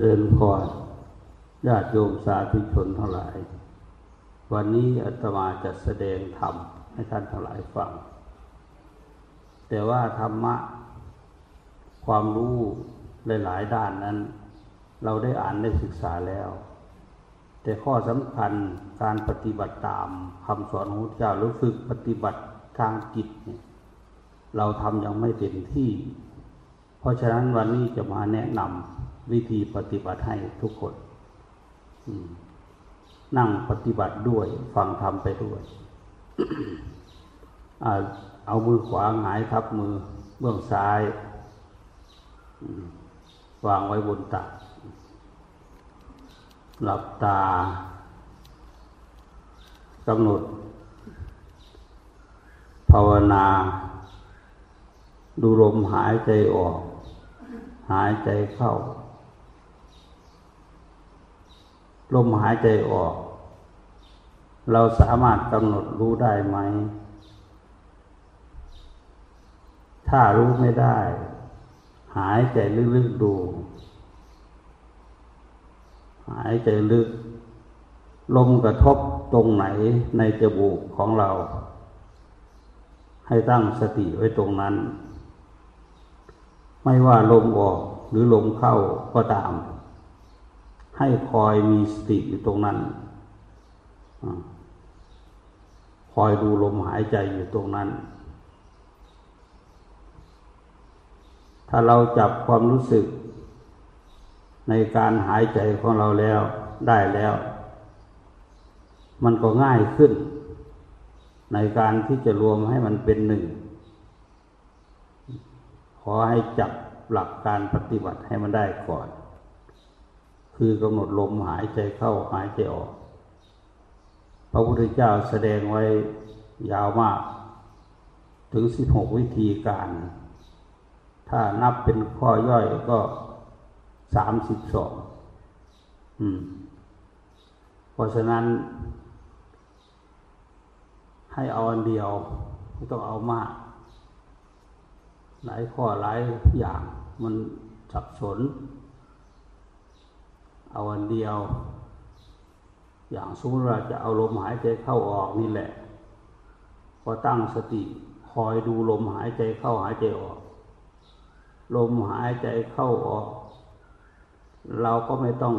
เจริญพรญาติโยมสาธุชนทั้งหลาย วันนี้อาตมาจะแสดงธรรมให้ท่านทั้งหลายฟัง แต่ว่าธรรมะ ความรู้หลายๆด้านนั้น เราได้อ่านได้ศึกษาแล้ว แต่ข้อสำคัญการปฏิบัติตามคำสอนของพระเจ้าหรือฝึกปฏิบัติทางจิตเนี่ยเราทำยังไม่เต็มที่ เพราะฉะนั้นวันนี้จะมาแนะนำ วิธีปฏิบัติให้ทุกคนนั่งปฏิบัติด้วย ฟังธรรมไปด้วยเอามือขวาหงายทับมือเบื้องซ้ายวางไว้บนตัก หลับตากำหนด ภาวนา ดูลมหายใจออก หายใจเข้า ลมหายใจออก เราสามารถกำหนดรู้ได้ไหม ถ้ารู้ไม่ได้ หายใจลึกๆดู หายใจลึก ลมกระทบตรงไหนในจมูกของเรา ให้ตั้งสติไว้ตรงนั้น ไม่ว่าลมออกหรือลมเข้าก็ตาม ให้คอยมีสติอยู่ตรงนั้นคอยดูลมหายใจอยู่ตรงนั้น ถ้าเราจับความรู้สึก ในการหายใจของเราแล้วได้แล้ว มันก็ง่ายขึ้น ในการที่จะรวมให้มันเป็นหนึ่ง ขอให้จับหลักการปฏิบัติให้มันได้ก่อน คือกำหนดลมหายใจเข้าหายใจออก พระพุทธเจ้าแสดงไว้ยาวมาก ถึงสิบหกวิธีการ ถ้านับเป็นข้อย่อยก็สามสิบสองเพราะฉะนั้น ให้เอาอันเดียวไม่ต้องเอามาก หลายข้อหลายอย่างมันสับสน เอาอันเดียว อย่างสมมติเราจะเอาลมหายใจเข้าออกนี่แหละพอตั้งสติคอยดูลมหายใจเข้าหายใจออก ลมหายใจเข้าออก เราก็ไม่ต้อง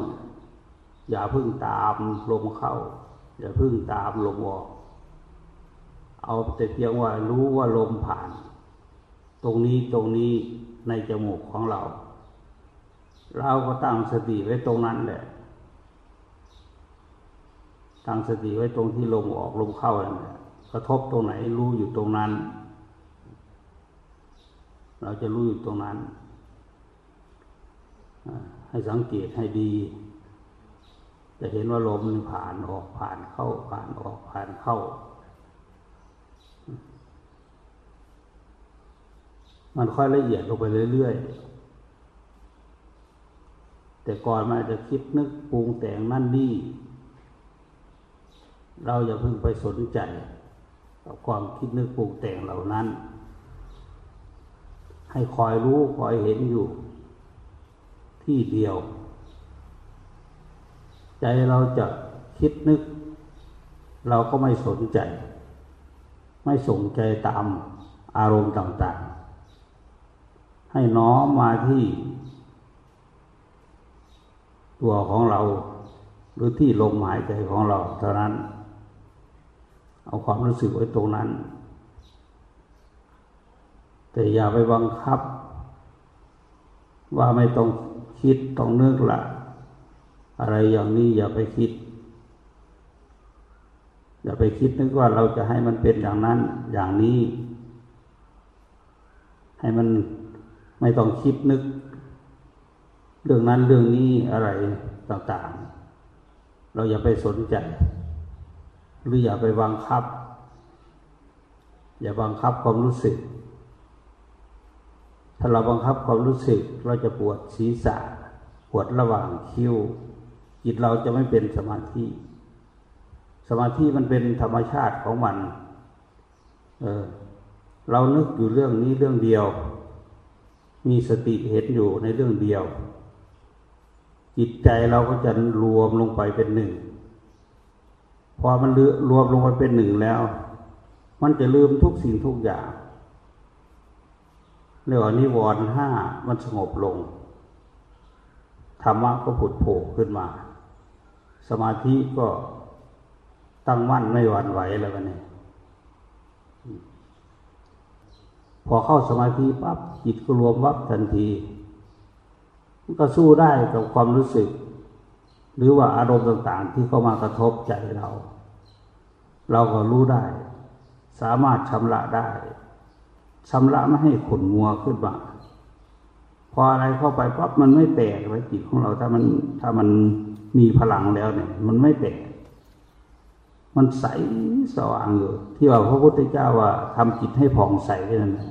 อย่าพึ่งตามลมเข้า อย่าพึ่งตามลมออก เอาแต่เพียงว่ารู้ว่าลมผ่าน ตรงนี้ตรงนี้ในจมูกของเรา เราก็ตั้งสติไว้ตรงนั้นแหละ ตั้งสติไว้ตรงที่ลมออกลมเข้านั่นแหละกระทบตรงไหนรู้อยู่ตรงนั้น เราจะรู้อยู่ตรงนั้น ให้สังเกตให้ดี จะเห็นว่าลมผ่านออกผ่านเข้า ผ่านออกผ่านเข้า มันค่อยละเอียดลงไปเรื่อยๆ แต่ก่อนมันจะคิดนึกปรุงแต่งนั่นนี่ เราอย่าเพิ่งไปสนใจกับความคิดนึกปรุงแต่งเหล่านั้น ให้คอยรู้คอยเห็นอยู่ ที่เดียว ใจเราจะคิดนึก เราก็ไม่สนใจ ไม่สนใจตามอารมณ์ต่าง ๆ ให้น้อมมาที่ ตัวของเรา หรือที่ลมหายใจของเรา เท่านั้น เอาความรู้สึกไว้ตรงนั้น แต่อย่าไปบังคับ ว่าไม่ต้องคิดต้องนึกละอะไรอย่างนี้อย่าไปคิด อย่าไปคิดนึกว่าเราจะให้มันเป็นอย่างนั้น อย่างนี้ ให้มันไม่ต้องคิดนึก เรื่องนั้นเรื่องนี้อะไรต่างๆ เราอย่าไปสนใจ หรืออย่าไปบังคับ อย่าบังคับความรู้สึก ถ้าเราบังคับความรู้สึกเราจะปวดศีรษะ ปวดระหว่างคิ้วจิตเราจะไม่เป็นสมาธิ สมาธิมันเป็นธรรมชาติของมัน เออ เรานึกอยู่เรื่องนี้เรื่องเดียว มีสติเห็นอยู่ในเรื่องเดียว จิตใจเราก็จะรวมลงไปเป็นหนึ่ง พอมันรวมลงไปเป็นหนึ่งแล้ว มันจะลืมทุกสิ่งทุกอย่างเรียกว่านิวรณ์ห้ามันสงบลงธรรมะก็ผุดโผล่ขึ้นมา สมาธิก็ตั้งมั่นไม่หวั่นไหวแล้วกันนี่พอเข้าสมาธิปั๊บจิตก็รวมวับทันที มันก็สู้ได้กับความรู้สึก หรือว่าอารมณ์ต่างๆ ที่เข้ามากระทบใจเรา เราก็รู้ได้ สามารถชำระได้ชำระไม่ให้ขนงัวขึ้นมาพออะไรเข้าไปปั๊บมันไม่แตกไว้จิตของเราถ้ามันถ้ามันมีพลังแล้วเนี่ย มันไม่แตกมันใสสว่างอยู่ ที่ว่าพระพุทธเจ้าว่าทำจิตให้ผ่องใสนั่นแหละ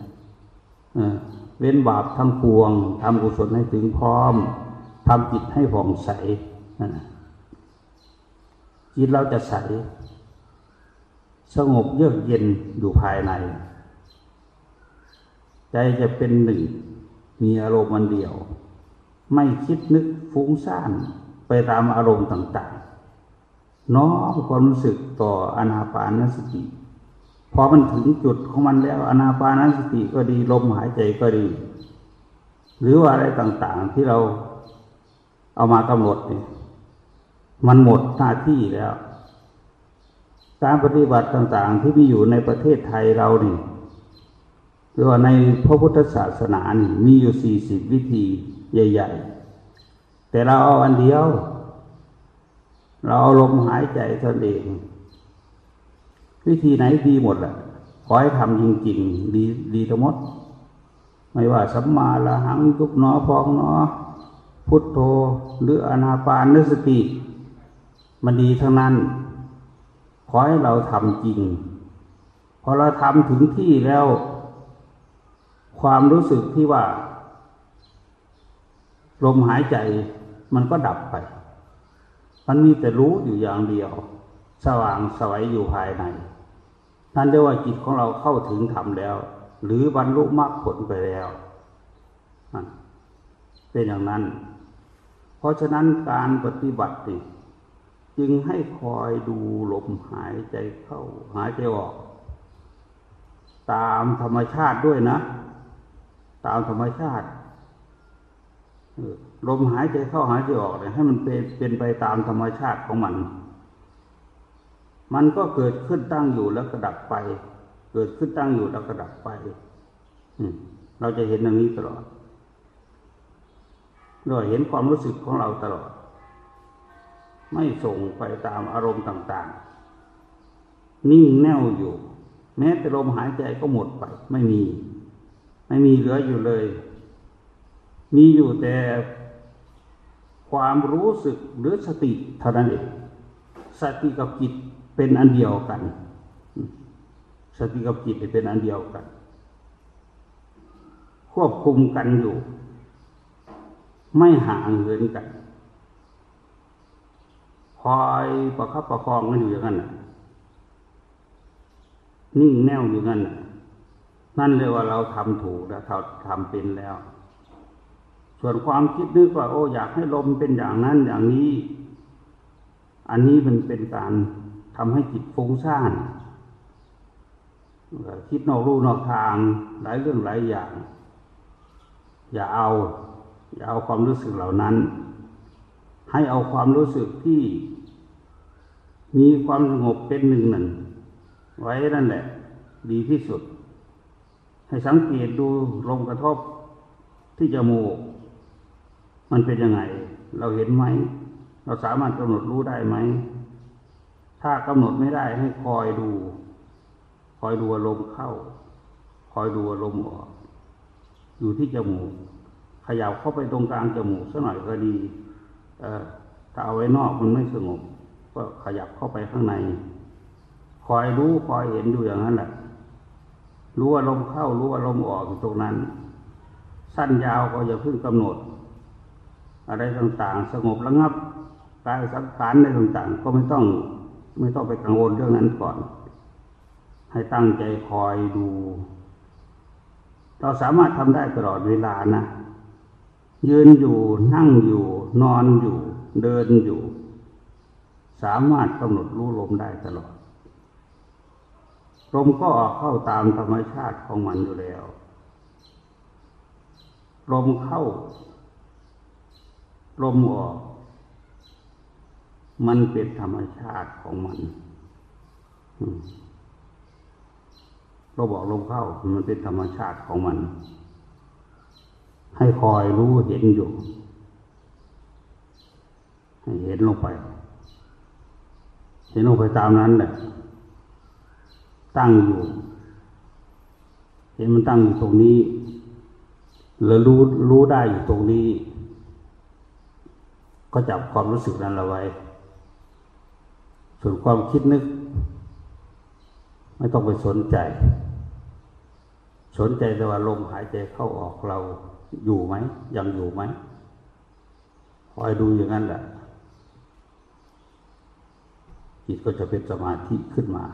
เว้นบาปทั้งปวงทำกุศลให้ถึงพร้อมทำจิตให้ผ่องใสนั่นจิตเราจะใส สงบเยือกเย็นอยู่ภายใน ใจจะเป็นหนึ่ง มีอารมณ์มันเดียว ไม่คิดนึกฟุ้งซ่านไปตามอารมณ์ต่างๆ น้อมความรู้สึกต่ออนาปานสติ พอมันถึงจุดของมันแล้วอนาปานสติก็ดีลมหายใจก็ดี หรือว่าอะไรต่างๆที่เราเอามากำหนดเนี่ยมันหมดหน้าที่แล้ว การปฏิบัติต่างๆที่มีอยู่ในประเทศไทยเรานี่หรือว่าในพระพุทธศาสนานี่มีอยู่สี่สิบวิธีใหญ่ ๆ แต่เราเอาอันเดียว เราเอาลมหายใจตนเอง วิธีไหนดีหมดแหละขอให้ทำจริงๆดีดีทั้งหมด ไม่ว่าสัมมาละหังยุบหนอพองหนอ พุทโธหรืออนาปานนสติ มันดีทั้งนั้น ขอให้เราทำจริง พอเราทำถึงที่แล้ว ความรู้สึกที่ว่า ลมหายใจมันก็ดับไป มันมีแต่รู้อยู่อย่างเดียว สว่างสวัยอยู่ภายใน นั่นเรียกว่าจิตของเราเข้าถึงธรรมแล้ว หรือบรรลุมรรคผลไปแล้วเป็นอย่างนั้น เพราะฉะนั้นการปฏิบัติจึงให้คอยดูลมหายใจเข้า หายใจออก ตามธรรมชาติด้วยนะ ตามธรรมชาติลมหายใจเข้าหายใจออกเนี่ยให้มันเป็นเป็นไปตามธรรมชาติของมัน มันก็เกิดขึ้นตั้งอยู่แล้วก็ดับไป เกิดขึ้นตั้งอยู่แล้วก็ดับไปเราจะเห็นอย่างนี้ตลอดเราเห็นความรู้สึกของเราตลอด ไม่ส่งไปตามอารมณ์ต่าง ๆ นิ่งแน่วอยู่ แม้แต่ลมหายใจก็หมดไป ไม่มี ไม่มีเหลืออยู่เลย มีอยู่แต่ความรู้สึกหรือสติเท่านั้นเองสติกับจิต เป็นอันเดียวกัน สติกับจิตเป็นอันเดียวกัน ควบคุมกันอยู่ ไม่ห่างเหินกันคอยประคับประคองกันอยู่อย่างนั้นนิ่งแน่วอยู่นั้นนั่นเลยว่าเราทำถูกแล้วเราทำเป็นแล้ว ส่วนความคิดนึกว่าโอ้อยากให้ลมเป็นอย่างนั้นอย่างนี้ อันนี้มันเป็นการ ทำให้จิตฟุ้งซ่านคิดนอกรูนอกทางหลายเรื่องหลายอย่าง อย่าเอา อย่าเอาความรู้สึกเหล่านั้น ให้เอาความรู้สึกที่ มีความสงบเป็นหนึ่งหนั่นไว้นั่นแหละ ดีที่สุด ให้สังเกตดูลมกระทบที่จมูก มันเป็นยังไง เราเห็นไหม เราสามารถกำหนดรู้ได้ไหม ถ้ากำหนดไม่ได้ให้คอยดู คอยดูอารมเข้า คอยดูอารมออก อยู่ที่จมูกขยับเข้าไปตรงกลางจมูกสักหน่อยก็ดีถ้าเอาไว้นอกมันไม่สงบ ก็ขยับเข้าไปข้างใน คอยรู้คอยเห็นอยู่อย่างนั้นแหละ รู้อารมเข้า รู้อารมออกอยู่ตรงนั้น สั้นยาวก็อย่าเพิ่งกำหนด อะไรต่างๆ สงบระงับกายสังขารในต่างๆ ก็ไม่ต้อง ไม่ต้องไปกังวลเรื่องนั้นก่อน ให้ตั้งใจคอยดู เราสามารถทำได้ตลอดเวลานะ ยืนอยู่นั่งอยู่ นอนอยู่ เดินอยู่ สามารถกำหนดรู้ลมได้ตลอด ลมก็ออกเข้าตามธรรมชาติของมันอยู่แล้ว ลมเข้า ลมออก มันเป็นธรรมชาติของมันเราบอกลมเข้ามันเป็นธรรมชาติของมัน ให้คอยรู้เห็นอยู่ ให้เห็นลงไป เห็นลงไปตามนั้นแหละตั้งอยู่ เห็นมันตั้งอยู่ตรงนี้ แล้วรู้รู้ได้อยู่ตรงนี้ ก็จับความรู้สึกนั้นเอาไว้ ส่วนความคิดนึก ไม่ต้องไปสนใจ สนใจแต่ว่าลมหายใจเข้าออกเราอยู่ไหมยังอยู่ไหมคอยดูอย่างนั้นแหละจิตก็จะเป็นสมาธิขึ้นมา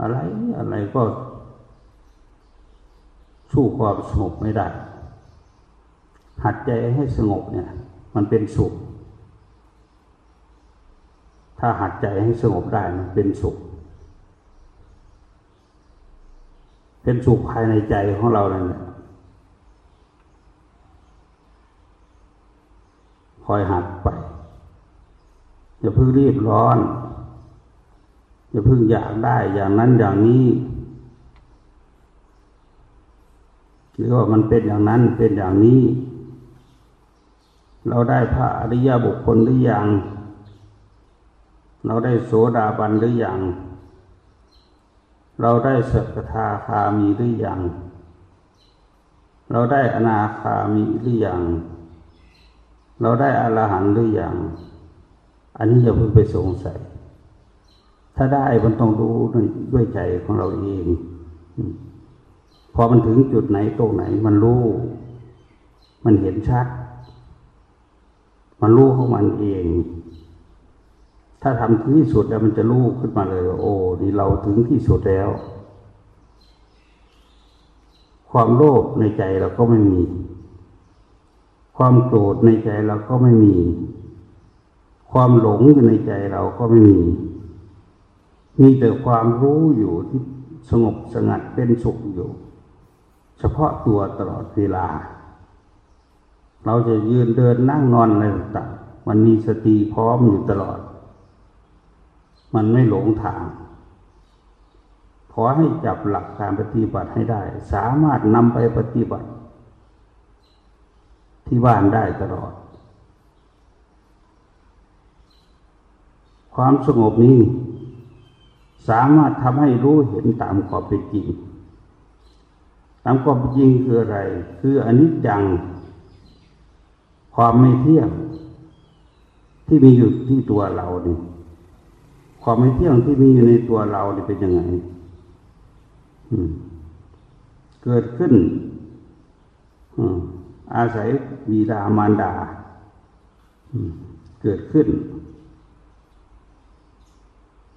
อะไรอะไรก็สู้ความสงบไม่ได้ หัดใจให้สงบเนี่ย มันเป็นสุข ถ้าหัดใจให้สงบได้มันเป็นสุข เป็นสุขภายในใจของเรานั่นแหละคอยหัดไป อย่าเพิ่งรีบร้อน อย่าเพิ่งอยากได้อย่างนั้นอย่างนี้หรือว่ามันเป็นอย่างนั้นเป็นอย่างนี้ เราได้พระอริยบุคคลหรือยัง เราได้โสดาบันหรือยัง เราได้สักทาคามีหรือยัง เราได้อนาคามีหรือยัง เราได้อรหันต์หรือยัง อันนี้อย่าเพิ่งไปสงสัย ถ้าได้มันต้องรู้ด้วยใจของเราเอง พอมันถึงจุดไหนตรงไหน มันรู้ มันเห็นชัด มันรู้ของมันเอง ถ้าทำถึงที่สุดแล้วมันจะรู้ขึ้นมาเลยว่าโอ้นี่เราถึงที่สุดแล้ว ความโลภในใจเราก็ไม่มี ความโกรธในใจเราก็ไม่มี ความหลงอยู่ในใจเราก็ไม่มี มีแต่ความรู้อยู่ที่สงบสงัดเป็นสุขอยู่ เฉพาะตัวตลอดเวลา เราจะยืนเดินนั่งนอนอะไรต่างมันมีสติพร้อมอยู่ตลอด มันไม่หลงทาง ขอให้จับหลักการปฏิบัติให้ได้ สามารถนำไปปฏิบัติ ที่บ้านได้ตลอด ความสงบนี้ สามารถทำให้รู้เห็นตามความเป็นจริง ตามความเป็นจริงคืออะไร คืออนิจจัง ความไม่เที่ยงที่มีอยู่ที่ตัวเรานี่ ความไม่เที่ยงที่มีอยู่ในตัวเรานี่เป็นยังไงเกิดขึ้นอาศัยวีดามารดาเกิดขึ้น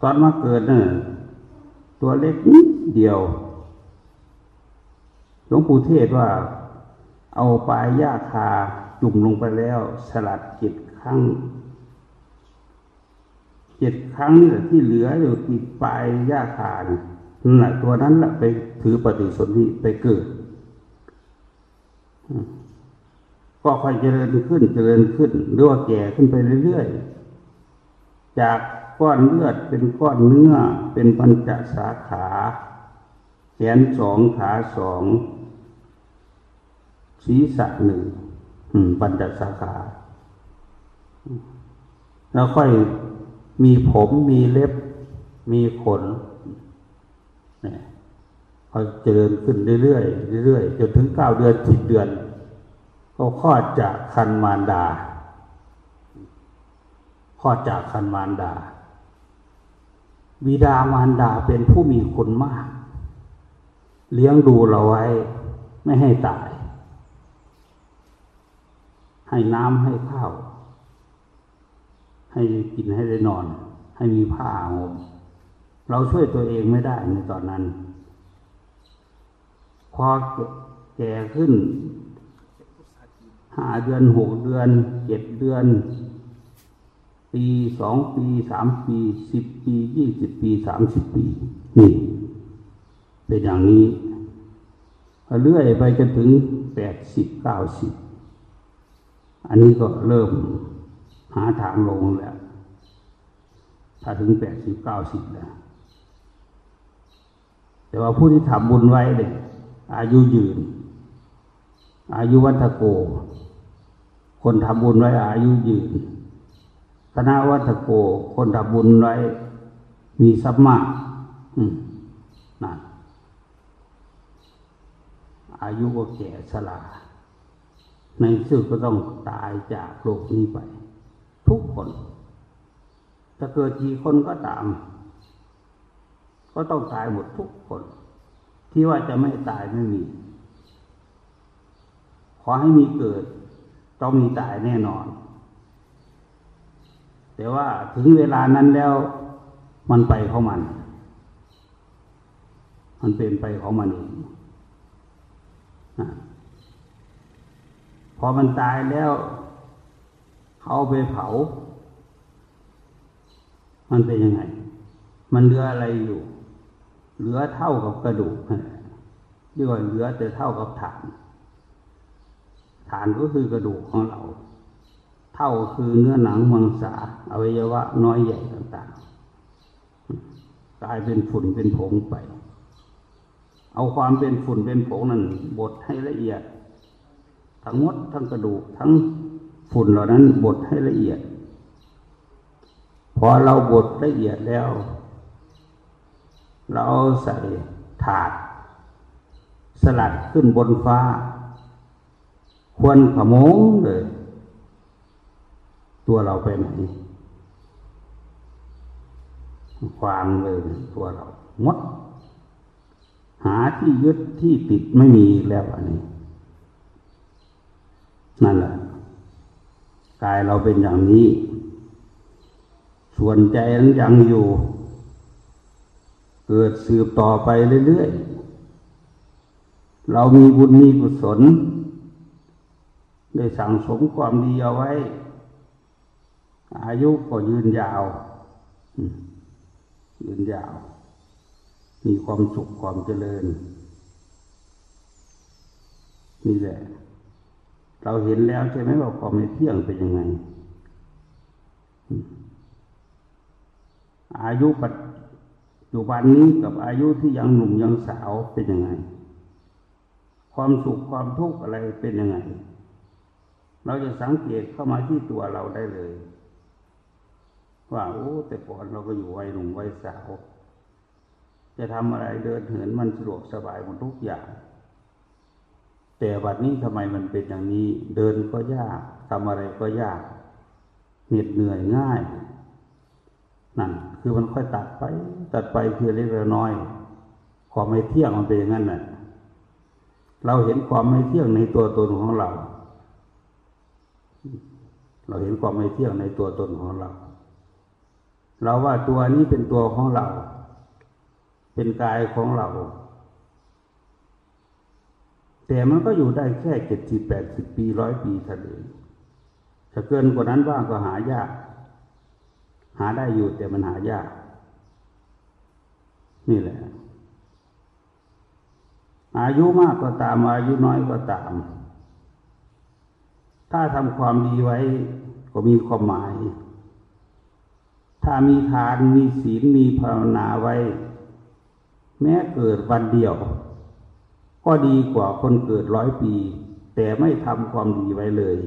ตอนมาเกิดเนี่ยตัวเล็กนิดเดียวหลวงปู่เทศว่า เอาปลายหญ้าคาจุ่มลงไปแล้ว สลัดเจ็ดครั้ง เจ็ดครั้งนี่แหละที่เหลืออยู่ติดปลายหญ้าคาเนี่ยหละตัวนั้นแหละไปถือปฏิสนธิไปเกิด ก็ค่อยเจริญขึ้นเจริญขึ้นหรือว่าแก่ขึ้นไปเรื่อยๆ จากก้อนเลือดเป็นก้อนเนื้อเป็นปัญจสาขา แขนสองขาสองศีรษะหนึ่งปัญจสาขา แล้วค่อย มีผมมีเล็บ มีขนเนี่ยค่อเจริญขึ้นเรื่อยๆเรื่อยๆจนถึงเก้าเดือนสิบเดือน ก็คลอดจากคันมารดาคลอดจากคันมารดาวิดามารดาเป็นผู้มีคุณมาก เลี้ยงดูเราไว้ ไม่ให้ตาย ให้น้ำให้ข้าว ให้กินให้ได้นอน ให้มีผ้าห่มเราช่วยตัวเองไม่ได้ในตอนนั้น พอแแก่ขึ้นห้าเดือนหกเดือนเจ็ดเดือน ปีสองปีสามปีสิบปียี่สิบปีสามสิบปี นี่เป็นอย่างนี้เรื่อยไปจนถึงแปดสิบเก้าสิบอันนี้ก็เริ่ม หาทางลงแล้ว ถ้าถึงแปดสิบเก้าสิบแล้ว แต่ว่าผู้ที่ทำบุญไว้เนี่ยอายุยืน อายุวัฒโก คนทำบุญไว้อายุยืนคณะวัฒโก คนทำบุญไว้ มีสัมมานั่นอายุก็แก่ชราในสุดก็ต้องตายจากโลกนี้ไป ทุกคน จะเกิดกี่คนก็ตาม ก็ต้องตายหมดทุกคน ที่ว่าจะไม่ตายไม่มี ขอให้มีเกิด ต้องมีตายแน่นอน แต่ว่าถึงเวลานั้นแล้วมันไปของมัน มันเป็นไปของมันเองพอมันตายแล้ว เขาไปเผา มันเป็นยังไง มันเหลืออะไรอยู่ เหลือเท่ากับกระดูกเรียกว่าเหลือแต่เท่ากับฐาน ฐานก็คือกระดูกของเรา เท่าคือเนื้อหนังมังสาอวัยวะน้อยใหญ่ต่างๆ กลายเป็นฝุ่นเป็นผงไป เอาความเป็นฝุ่นเป็นผงนั้นบดให้ละเอียด ทั้งมดทั้งกระดูกทั้ง ฝุ่นเหล่านั้นบดให้ละเอียด พอเราบดละเอียดแล้ว เราใส่ถาด สลัดขึ้นบนฟ้า ควรขโมงเลย ตัวเราไปไหนควางเลยตัวเรามดหาที่ยึดที่ติดไม่มีแล้วอันนี้ นั่นแหละ กายเราเป็นอย่างนี้ ส่วนใจนั้นยังอยู่ เกิดสืบต่อไปเรื่อยๆ เรามีบุญมีกุศล ได้สั่งสมความดีเอาไว้ อายุก็ยืนยาว ยืนยาว มีความสุขความเจริญ นี่แหละ เราเห็นแล้วใช่ไหมว่าความไม่เที่ยงเป็นยังไง อายุปัจจุบันนี้กับอายุที่ยังหนุ่มยังสาวเป็นยังไง ความสุขความทุกข์อะไรเป็นยังไง เราจะสังเกตเข้ามาที่ตัวเราได้เลย ว่าโอ้แต่ก่อนเราก็อยู่วัยหนุ่มวัยสาว จะทำอะไรเดินเหินมันสะดวกสบายหมดทุกอย่าง แต่บัดนี้ทำไมมันเป็นอย่างนี้ เดินก็ยากทำอะไรก็ยากเหน็ดเหนื่อยง่ายนั่นคือมันค่อยตัดไป ตัดไปเพียงเล็กน้อยความไม่เที่ยงมันเป็นอย่างนั้นน่ะเราเห็นความไม่เที่ยงในตัวตนของเรา เราเห็นความไม่เที่ยงในตัวตนของเรา เราว่าตัวนี้เป็นตัวของเรา เป็นกายของเรา แต่มันก็อยู่ได้แค่เจ็ดสิบแปดสิบปีร้อยปีเท่านั้นถ้าเกินกว่านั้นบ้างก็หายาก หาได้อยู่แต่มันหายาก นี่แหละ อายุมากก็ตาม อายุน้อยก็ตาม ถ้าทำความดีไว้ก็มีความหมาย ถ้ามีทานมีศีลมีภาวนาไว้ แม้เกิดวันเดียว ก็ดีกว่าคนเกิดร้อยปี แต่ไม่ทำความดีไว้เลย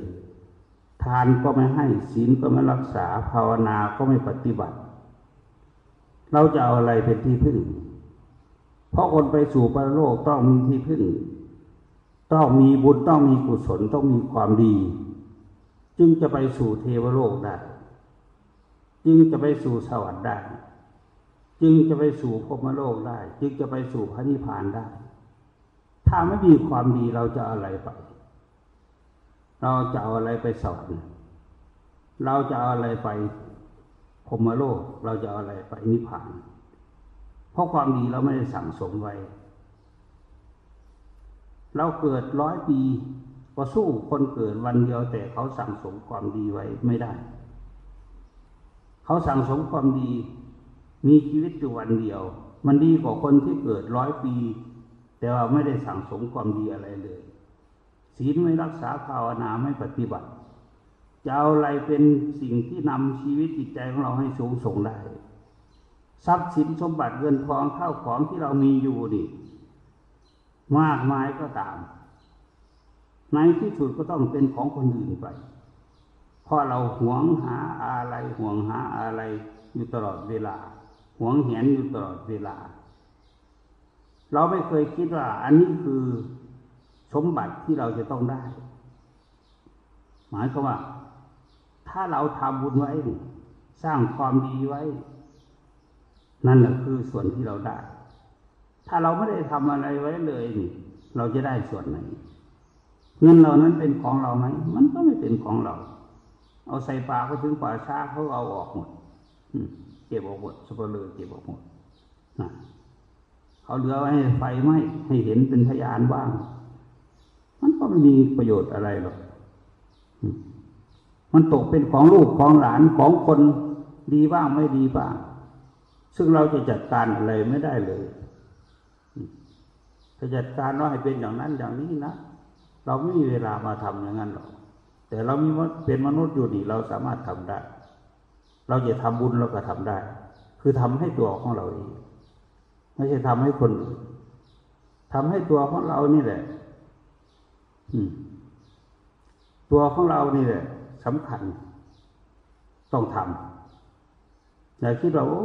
ทานก็ไม่ให้ศีลก็ไม่รักษาภาวนาก็ไม่ปฏิบัติ เราจะเอาอะไรเป็นที่พึ่ง เพราะคนไปสู่ปรโลกต้องมีที่พึ่ง ต้องมีบุญต้องมีกุศลต้องมีความดี จึงจะไปสู่เทวโลกได้จึงจะไปสู่สวรรค์ได้ จึงจะไปสู่พรมโลกได้ จึงจะไปสู่พระนิพพานได้ ถ้าไม่มีความดีเราจะอะไรไป เราจะเอาอะไรไปสอน เราจะเอาอะไรไปพรมโลก เราจะเอาอะไรไปนิพพาน เพราะความดีเราไม่ได้สั่งสมไว้ เราเกิดร้อยปีก็สู้คนเกิดวันเดียวแต่เขาสั่งสมความดีไว้ไม่ได้ เขาสั่งสมความดี มีชีวิตอยู่วันเดียว มันดีกว่าคนที่เกิดร้อยปี แต่ว่าไม่ได้สั่งสมความดีอะไรเลย ศีลไม่รักษาภาวนาไม่ปฏิบัติจะเอาอะไรเป็นสิ่งที่นำชีวิตจิตใจของเราให้สูงส่งได้ทรัพย์สินสมบัติเงินทองข้าวของที่เรามีอยู่นี่มากมายก็ตาม ในที่สุดก็ต้องเป็นของคนอื่นไปเพราะเราหวงหาอะไรห่วงหาอะไรอยู่ตลอดเวลา หวงเห็นอยู่ตลอดเวลา เราไม่เคยคิดว่า อันนี้คือสมบัติที่เราจะต้องได้ หมายความว่า ถ้าเราทำบุญไว้ สร้างความดีไว้ นั่นแหละคือส่วนที่เราได้ ถ้าเราไม่ได้ทำอะไรไว้เลยนี่เราจะได้ส่วนไหนเงินเรานั้นเป็นของเราไหม มันก็ไม่เป็นของเรา เอาใส่ปากก็ถึงป่าช้าเขาเอาออกหมดเก็บออกหมดสเลือเก็บออกหมดนะ เขาเหลือไว้ให้ไฟไหมให้เห็นเป็นพยานบ้าง มันก็ไม่มีประโยชน์อะไรหรอกมันตกเป็นของลูกของหลานของคนดีบ้างไม่ดีบ้าง ซึ่งเราจะจัดการอะไรไม่ได้เลยจะจัดการว่าให้เป็นอย่างนั้นอย่างนี้นะเราไม่มีเวลามาทำอย่างนั้นหรอก แต่เรามีเป็นมนุษย์อยู่นี่เราสามารถทำได้ เราจะทำบุญเราก็ทำได้ คือทำให้ตัวของเราเอง ไม่ใช่ทำให้คนอื่นทำให้ตัวของเรานี่แหละตัวของเรานี่แหละสำคัญ ต้องทำอย่าคิดว่าโอ้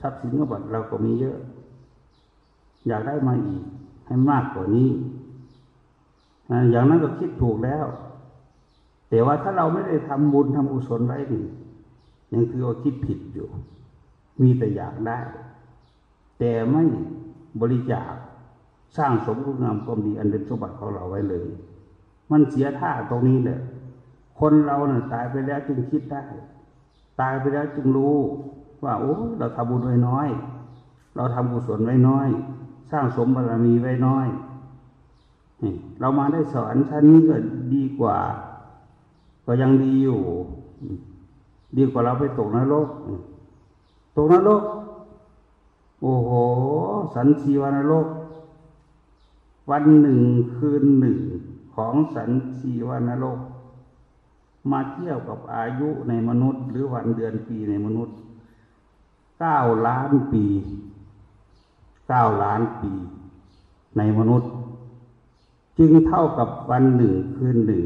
ทรัพย์สินก็บัตเราก็มีเยอะ อยากได้มาอีก ให้มากกว่านี้อย่างนั้นก็คิดถูกแล้ว แต่ว่าถ้าเราไม่ได้ทำบุญทำกุศลไว้ดียังคือว่าคิดผิดอยู่ มีแต่อยากได้ แต่ไม่บริจาคสร้างสมคุณงามความดีอันเป็นสมบัติของเราไว้เลย มันเสียท่าตรงนี้เลยคนเราเนี่ยตายไปแล้วจึงคิดได้ ตายไปแล้วจึงรู้ ว่าโอ้เราทำบุญไว้น้อย เราทำกุศลไว้น้อย สร้างสมบารมีไว้น้อยเรามาได้สอนชั้นนี้ก็ดีกว่า ก็ยังดีอยู่ ดีกว่าเราไปตกนรก ตกนรก โอ้โห สันชีวานรก วันหนึ่งคืนหนึ่งของสันชีวานรก มาเที่ยวกับอายุในมนุษย์ หรือวันเดือนปีในมนุษย์เก้าล้านปีเก้าล้านปี ในมนุษย์ จึงเท่ากับวันหนึ่งคืนหนึ่ง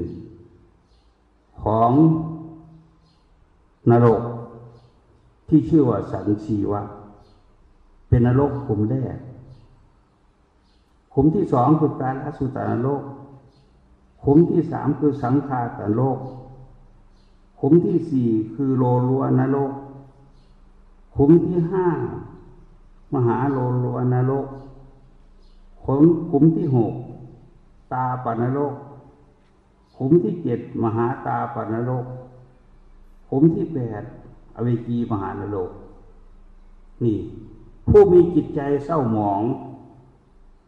ของนรก ที่ชื่อว่าสันชีวะ เป็นนรกขุมแรกขุมที่สองคือการอสุตานรกขุมที่สามคือสังขารโลกขุมที่สี่คือโลลัวนรกขุมที่ห้ามหาโลลัวนรกขุมขุมที่หกตาปนรกขุมที่เจ็ดมหาตาปนรกขุมที่แปด อเวจีมหานรกนี่ ผู้มีจิตใจเศร้าหมอง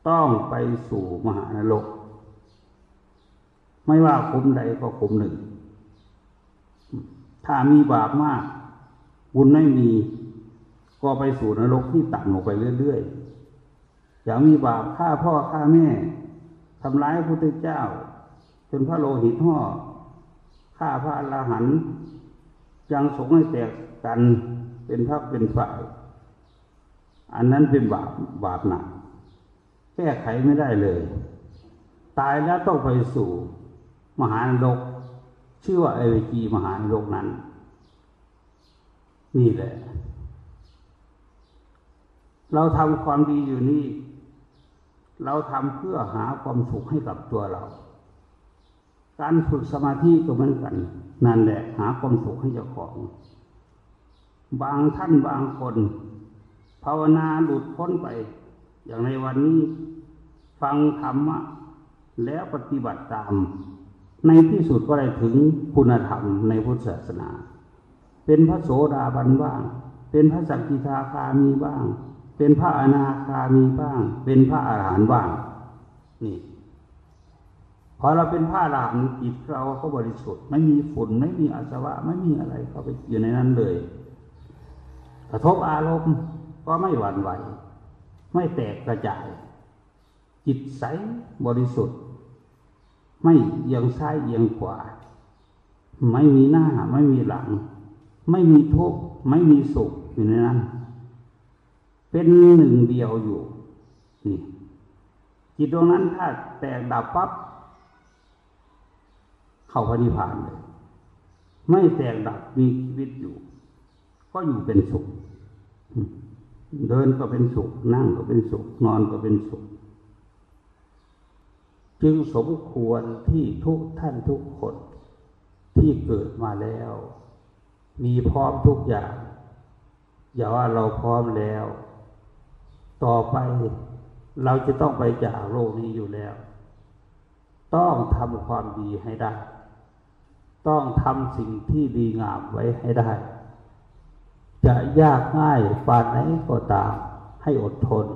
ต้องไปสู่มหานรก ไม่ว่าขุมใดก็ขุมหนึ่ง ถ้ามีบาปมาก บุญไม่มี ก็ไปสู่นรกที่ต่ำลงไปเรื่อยๆ อย่างมีบาปฆ่าพ่อฆ่าแม่ทำร้ายพระพุทธเจ้า จนพระโลหิตห่อฆ่าพระอรหันต์ ยังสงให้แตกกันเป็นพักเป็นฝ่าย อันนั้นเป็นบาปบาปหนักแก้ไขไม่ได้เลย ตายแล้วต้องไปสู่ มหานรกชื่อว่าเอเวจีมหาโลกนั้น นี่แหละ เราทำความดีอยู่นี่ เราทำเพื่อหาความสุขให้กับตัวเรา การฝึกสมาธิก็เหมือนกัน นั่นแหละ หาความสุขให้เจ้าของ บางท่านบางคน ภาวนาหลุดพ้นไป อย่างในวันนี้ ฟังธรรมะ แล้วปฏิบัติตาม ในที่สุดก็ได้ถึงคุณธรรมในพุทธศาสนา เป็นพระโสดาบันบ้าง เป็นพระสักกิทาคามีบ้าง เป็นพระอนาคามีบ้าง เป็นพระอาหารบ้าง นี่ พอเราเป็นผ้าลามจิตเราก็บริสุทธิ์ ไม่มีฝุ่นไม่มีอาสวะ ไม่มีอะไรเข้าไปอยู่ในนั้นเลย กระทบอารมณ์ก็ไม่หวั่นไหว ไม่แตกกระจาย จิตใสบริสุทธิ์ ไม่เอียงซ้ายเอียงขวาไม่มีหน้า ไม่มีหลัง ไม่มีทุกข์ไม่มีสุขอยู่ในนั้น เป็นหนึ่งเดียวอยู่นี่จิตตรงนั้นถ้าแตกดับปับ๊บ เข้าพระนิพพานเลยไม่แตกดับมีชีวิตอยู่ ก็อยู่เป็นสุข เดินก็เป็นสุข นั่งก็เป็นสุข นอนก็เป็นสุข จึงสมควรที่ทุกท่านทุกคนที่เกิดมาแล้ว มีพร้อมทุกอย่าง อย่าว่าเราพร้อมแล้ว ต่อไปเราจะต้องไปจากโลกนี้อยู่แล้ว ต้องทำความดีให้ได้ ต้องทำสิ่งที่ดีงามไว้ให้ได้ จะยากง่ายปานไหนก็ตาม ให้อดทน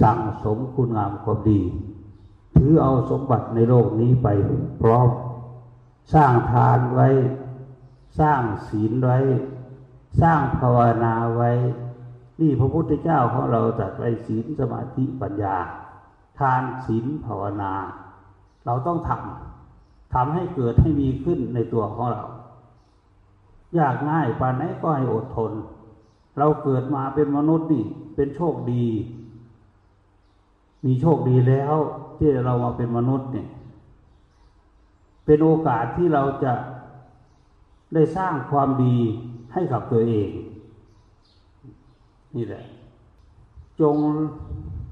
สั่งสมคุณงามความดี ถือเอาสมบัติในโลกนี้ไปพร้อม สร้างทานไว้ สร้างศีลไว้ สร้างภาวนาไว้ นี่พระพุทธเจ้าของเราจัดไว้ศีลสมาธิปัญญา ทานศีลภาวนา เราต้องทำ ทำให้เกิดให้มีขึ้นในตัวของเรา ยากง่ายปานไหนก็ให้อดทน เราเกิดมาเป็นมนุษย์นี่ เป็นโชคดี มีโชคดีแล้วที่เรามาเป็นมนุษย์เนี่ย เป็นโอกาสที่เราจะได้สร้างความดีให้กับตัวเอง นี่แหละ จง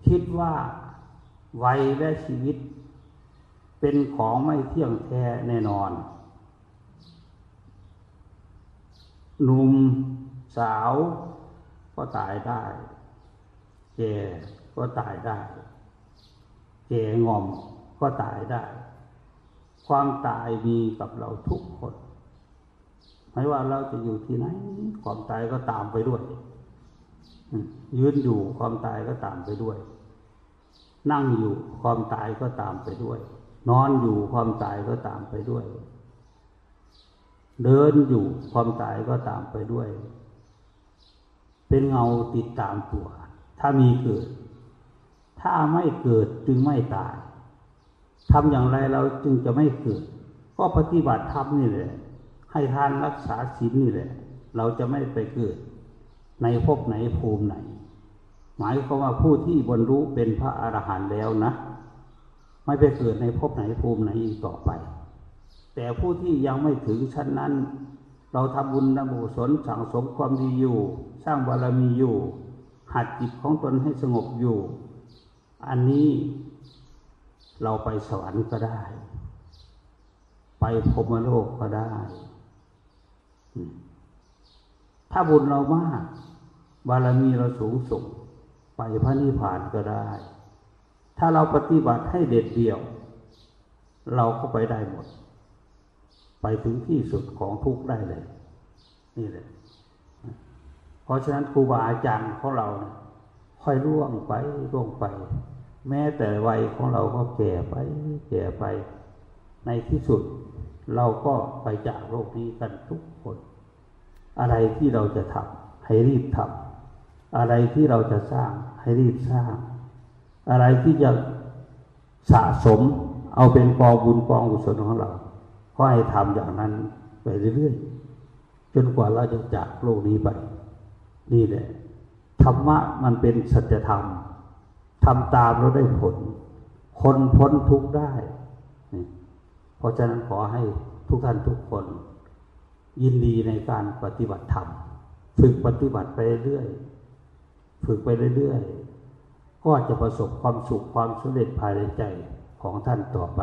คิดว่าวัยและชีวิต เป็นของไม่เที่ยงแท้แน่นอน หนุ่มสาวก็ตายได้ แก่ก็ตายได้ แก่งอมก็ตายได้ ความตายมีกับเราทุกคน ไม่ว่าเราจะอยู่ที่ไหน ความตายก็ตามไปด้วย ยืนอยู่ความตายก็ตามไปด้วย นั่งอยู่ความตายก็ตามไปด้วย นอนอยู่ความตายก็ตามไปด้วย เดินอยู่ความตายก็ตามไปด้วย เป็นเงาติดตามตัว ถ้ามีเกิด ถ้าไม่เกิดจึงไม่ตายทำอย่างไรเราจึงจะไม่เกิด ก็ปฏิบัติธรรมนี่แหละ ให้ทานรักษาศีลนี่แหละ เราจะไม่ไปเกิด ในภพไหนภูมิไหน หมายความว่าผู้ที่บรรลุเป็นพระอรหันต์แล้วนะ ไม่ไปเกิดในภพไหนภูมิไหนอีกต่อไป แต่ผู้ที่ยังไม่ถึงชั้นนั้น เราทำบุญนบุศลสั่งสมความดีอยู่ สร้างบารมีอยู่ หัดจิตของตนให้สงบอยู่ อันนี้เราไปสวรรค์ก็ได้ ไปพรมโลกก็ได้ ถ้าบุญเรามาก บารมีเราสูงส่ง ไปพระนิพพานก็ได้ ถ้าเราปฏิบัติให้เด็ดเดี่ยว เราก็ไปได้หมด ไปถึงที่สุดของทุกได้เลย นี่แหละเพราะฉะนั้นครูบาอาจารย์ของเราเนี่ยค่อยล่วงไปล่วงไป แม้แต่วัยของเราก็แก่ไป แก่ไป ในที่สุด เราก็ไปจากโลกนี้กันทุกคน อะไรที่เราจะทำให้รีบทำอะไรที่เราจะสร้างให้รีบสร้าง อะไรที่จะสะสม เอาเป็นกองบุญกองกุศลของเราก็ให้ทำอย่างนั้นไปเรื่อยๆจนกว่าเราจะจากโลกนี้ไป นี่แหละธรรมะมันเป็นสัจธรรมทำตามเราได้ผล คนพ้นทุกข์ได้ เพราะฉะนั้นขอให้ทุกท่านทุกคน ยินดีในการปฏิบัติธรรม ฝึกปฏิบัติไปเรื่อย ฝึกไปเรื่อยๆ ก็จะประสบความสุขความสำเร็จภายในใจของท่านต่อไป